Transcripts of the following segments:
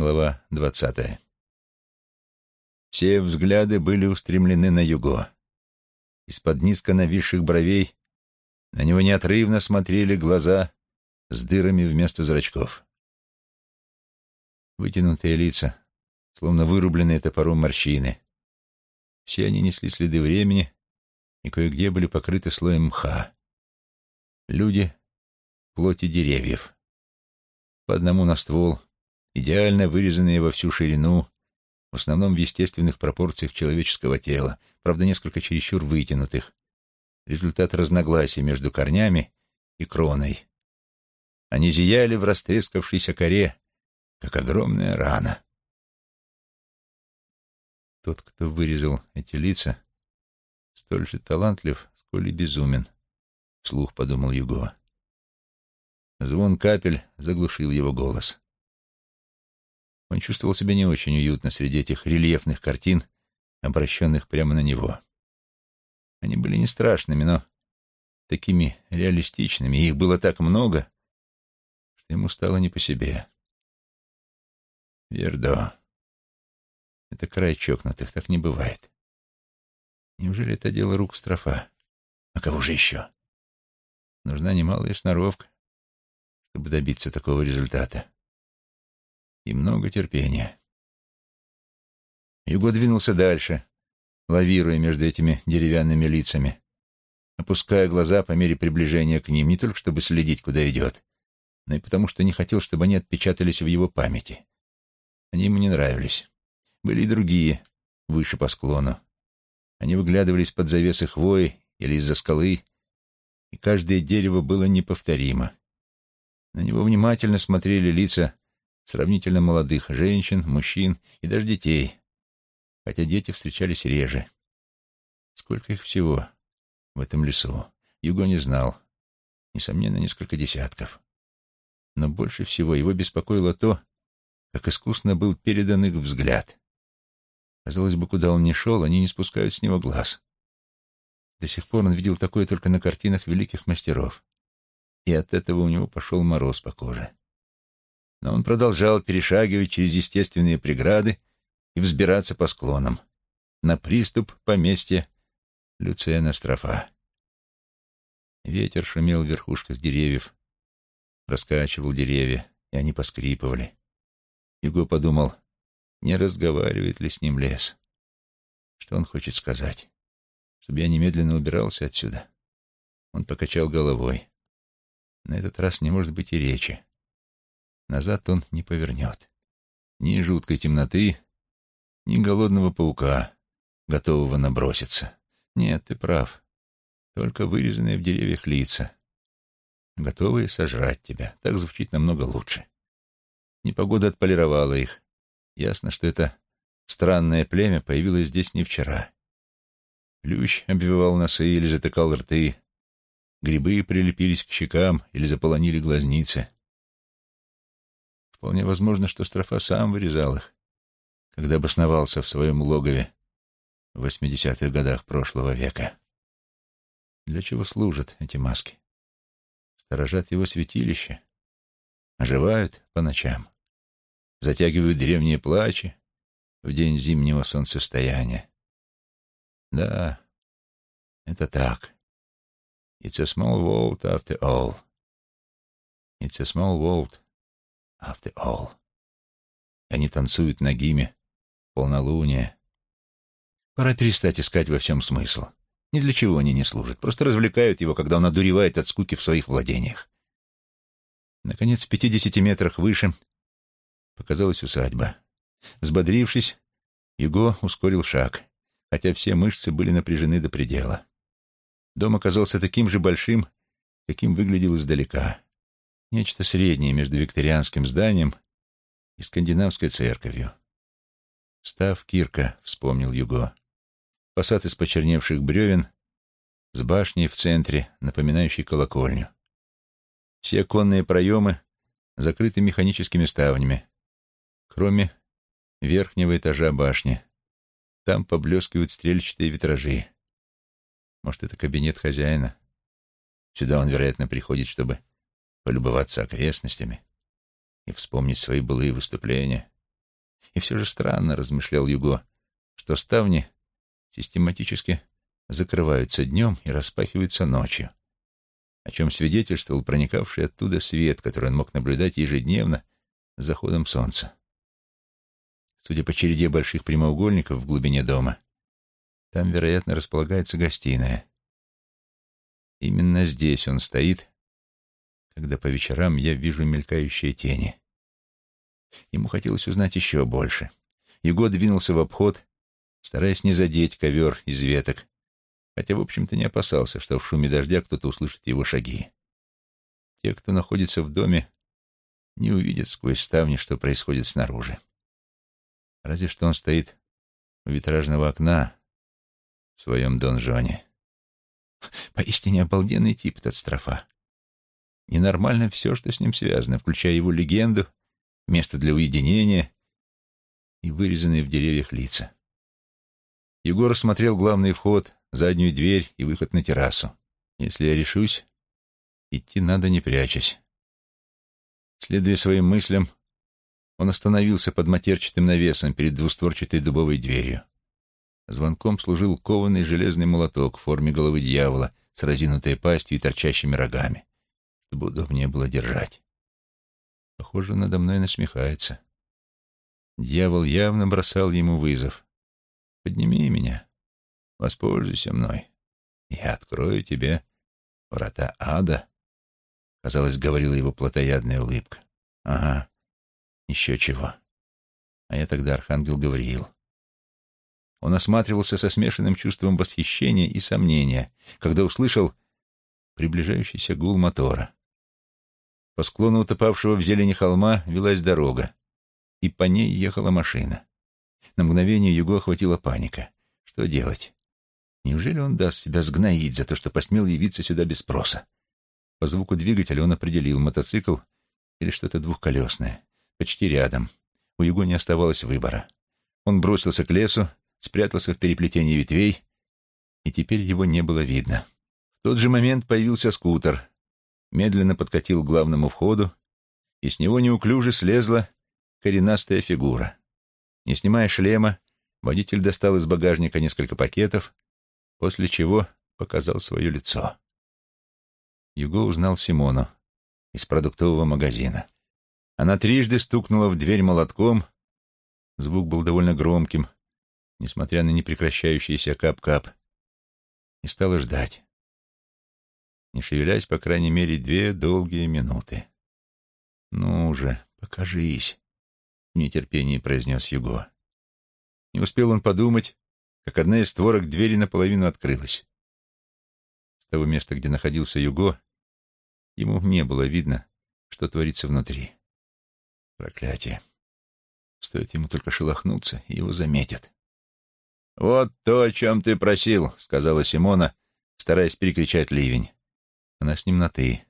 Глава двадцатая. Все взгляды были устремлены на Юго. Из-под низко нависших бровей на него неотрывно смотрели глаза с дырами вместо зрачков. Вытянутые лица, словно вырубленные топором морщины. Все они несли следы времени и кое-где были покрыты слоем мха. Люди — плоти деревьев. По одному на ствол, идеально вырезанные во всю ширину, в основном в естественных пропорциях человеческого тела, правда, несколько чересчур вытянутых. Результат разногласий между корнями и кроной. Они зияли в растрескавшейся коре, как огромная рана. Тот, кто вырезал эти лица, столь же талантлив, сколь и безумен, — вслух подумал Юго. Звон капель заглушил его голос. Он чувствовал себя не очень уютно среди этих рельефных картин, обращенных прямо на него. Они были не страшными, но такими реалистичными, и их было так много, что ему стало не по себе. Вердо. Это край чокнутых, так не бывает. Неужели это дело рук строфа? А кого же еще? Нужна немалая сноровка, чтобы добиться такого результата. И много терпения. Юго двинулся дальше, лавируя между этими деревянными лицами, опуская глаза по мере приближения к ним, не только чтобы следить, куда идет, но и потому, что не хотел, чтобы они отпечатались в его памяти. Они ему не нравились. Были и другие, выше по склону. Они выглядывались под завесы хвои или из-за скалы, и каждое дерево было неповторимо. На него внимательно смотрели лица сравнительно молодых женщин, мужчин и даже детей, хотя дети встречались реже. Сколько их всего в этом лесу, Юго не знал. Несомненно, несколько десятков. Но больше всего его беспокоило то, как искусно был передан их взгляд. Казалось бы, куда он ни шел, они не спускают с него глаз. До сих пор он видел такое только на картинах великих мастеров. И от этого у него пошел мороз по коже. Но он продолжал перешагивать через естественные преграды и взбираться по склонам. На приступ поместья Люциана Строфа. Ветер шумел в верхушках деревьев, раскачивал деревья, и они поскрипывали. Юго подумал, не разговаривает ли с ним лес. Что он хочет сказать? Чтобы я немедленно убирался отсюда. Он покачал головой. На этот раз не может быть и речи. Назад он не повернет. Ни жуткой темноты, ни голодного паука, готового наброситься. Нет, ты прав. Только вырезанные в деревьях лица, готовые сожрать тебя. Так звучит намного лучше. Непогода отполировала их. Ясно, что это странное племя появилось здесь не вчера. Плющ обвивал носы или затыкал рты. Грибы прилепились к щекам или заполонили глазницы. Вполне возможно, что Строфа сам вырезал их, когда обосновался в своем логове в 80-х годах прошлого века. Для чего служат эти маски? Сторожат его святилище, оживают по ночам, затягивают древние плачи в день зимнего солнцестояния. Да, это так. It's a small world after all. It's a small world after all. Они танцуют на гиме, полнолуние. Пора перестать искать во всем смысл. Ни для чего они не служат, просто развлекают его, когда он одуревает от скуки в своих владениях. Наконец, в пятидесяти метрах выше показалась усадьба. Взбодрившись, Юго ускорил шаг, хотя все мышцы были напряжены до предела. Дом оказался таким же большим, каким выглядел издалека. Нечто среднее между викторианским зданием и скандинавской церковью. «Став Кирка», — вспомнил Юго. Фасад из почерневших бревен с башней в центре, напоминающей колокольню. Все оконные проемы закрыты механическими ставнями, кроме верхнего этажа башни. Там поблескивают стрельчатые витражи. Может, это кабинет хозяина? Сюда он, вероятно, приходит, чтобы полюбоваться окрестностями и вспомнить свои былые выступления. И все же странно, размышлял Юго, что ставни систематически закрываются днем и распахиваются ночью, о чем свидетельствовал проникавший оттуда свет, который он мог наблюдать ежедневно с заходом солнца. Судя по череде больших прямоугольников в глубине дома, там, вероятно, располагается гостиная. Именно здесь он стоит, когда по вечерам я вижу мелькающие тени. Ему хотелось узнать еще больше. Его двинулся в обход, стараясь не задеть ковер из веток, хотя, в общем-то, не опасался, что в шуме дождя кто-то услышит его шаги. Те, кто находится в доме, не увидят сквозь ставни, что происходит снаружи. Разве что он стоит у витражного окна в своем донжоне. Поистине обалденный тип этот строфа. Ненормально все, что с ним связано, включая его легенду, место для уединения и вырезанные в деревьях лица. Егор осмотрел главный вход, заднюю дверь и выход на террасу. Если я решусь, идти надо не прячась. Следуя своим мыслям, он остановился под матерчатым навесом перед двустворчатой дубовой дверью. Звонком служил кованый железный молоток в форме головы дьявола с разинутой пастью и торчащими рогами, чтобы удобнее было держать. Похоже, надо мной насмехается. Дьявол явно бросал ему вызов. «Подними меня, воспользуйся мной. Я открою тебе врата ада», — казалось, говорила его плотоядная улыбка. «Ага, еще чего. А я тогда архангел Гавриил». Он осматривался со смешанным чувством восхищения и сомнения, когда услышал приближающийся гул мотора. По склону утопавшего в зелени холма велась дорога, и по ней ехала машина. На мгновение Юго охватила паника. Что делать? Неужели он даст себя сгноить за то, что посмел явиться сюда без спроса? По звуку двигателя он определил мотоцикл или что-то двухколесное. Почти рядом. У Юго не оставалось выбора. Он бросился к лесу, спрятался в переплетении ветвей, и теперь его не было видно. В тот же момент появился скутер, медленно подкатил к главному входу, и с него неуклюже слезла коренастая фигура. Не снимая шлема, водитель достал из багажника несколько пакетов, после чего показал свое лицо. Юго узнал Симону из продуктового магазина. Она трижды стукнула в дверь молотком, звук был довольно громким, несмотря на непрекращающийся кап-кап, и стала ждать не шевелясь, по крайней мере, две долгие минуты. «Ну же, покажись», — в нетерпении произнес Юго. Не успел он подумать, как одна из створок двери наполовину открылась. С того места, где находился Юго, ему не было видно, что творится внутри. Проклятие. Стоит ему только шелохнуться, и его заметят. «Вот то, о чем ты просил», — сказала Симона, стараясь перекричать ливень. Она с ним на «ты».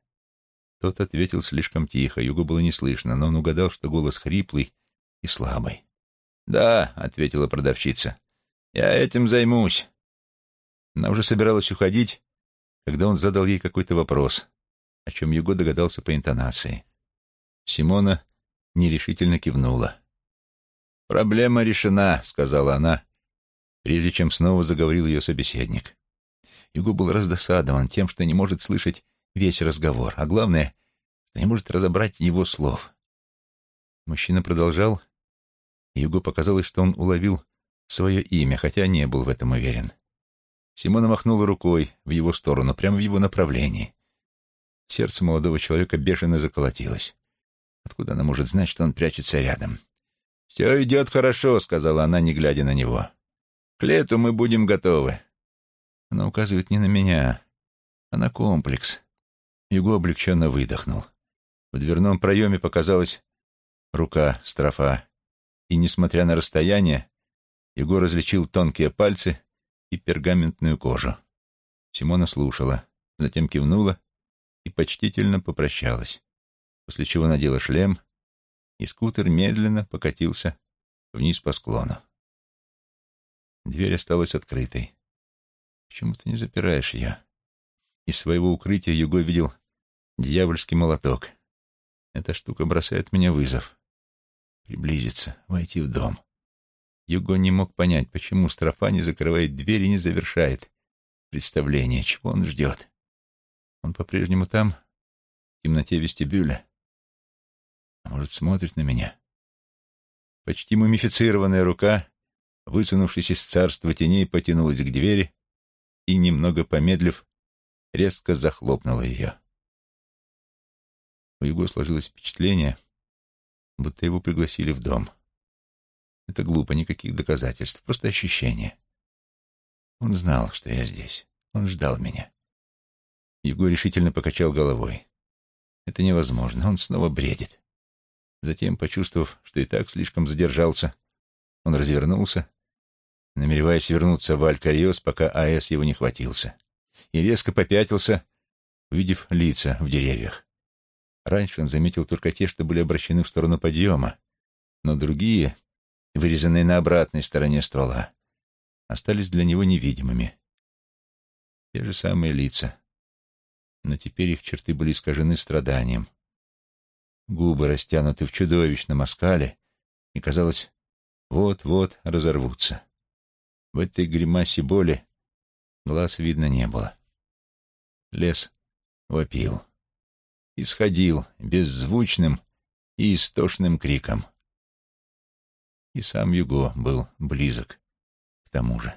Тот ответил слишком тихо, Югу было не слышно, но он угадал, что голос хриплый и слабый. «Да», — ответила продавщица, — «я этим займусь». Она уже собиралась уходить, когда он задал ей какой-то вопрос, о чем Юго догадался по интонации. Симона нерешительно кивнула. «Проблема решена», — сказала она, прежде чем снова заговорил ее собеседник. Юго был раздосадован тем, что не может слышать весь разговор, а главное, что не может разобрать его слов. Мужчина продолжал, и Юго показалось, что он уловил свое имя, хотя не был в этом уверен. Симона махнула рукой в его сторону, прямо в его направлении. Сердце молодого человека бешено заколотилось. Откуда она может знать, что он прячется рядом? «Все идет хорошо», — сказала она, не глядя на него. «К лету мы будем готовы. Она указывает не на меня, а на комплекс. Юго облегченно выдохнул. В дверном проеме показалась рука строфа, и, несмотря на расстояние, Его различил тонкие пальцы и пергаментную кожу. Симона слушала, затем кивнула и почтительно попрощалась, после чего надела шлем, и скутер медленно покатился вниз по склону. Дверь осталась открытой. Почему ты не запираешь ее? Из своего укрытия Юго видел дьявольский молоток. Эта штука бросает мне вызов. приблизиться, войти в дом. Юго не мог понять, почему Строфа не закрывает дверь и не завершает представление, чего он ждет. Он по-прежнему там, в темноте вестибюля. А может, смотрит на меня? Почти мумифицированная рука, высунувшись из царства теней, потянулась к двери и, немного помедлив, резко захлопнула ее. У Юго сложилось впечатление, будто его пригласили в дом. Это глупо, никаких доказательств, просто ощущение. Он знал, что я здесь. Он ждал меня. Его решительно покачал головой. Это невозможно, он снова бредит. Затем, почувствовав, что и так слишком задержался, он развернулся, намереваясь вернуться в Аль-Кариос, пока АЭС его не хватился, и резко попятился, увидев лица в деревьях. Раньше он заметил только те, что были обращены в сторону подъема, но другие, вырезанные на обратной стороне ствола, остались для него невидимыми. Те же самые лица, но теперь их черты были искажены страданием. Губы растянуты в чудовищном оскале, и, казалось, вот-вот разорвутся. В этой гримасе боли глаз видно не было. Лес вопил, исходил беззвучным и истошным криком. И сам Юго был близок к тому же.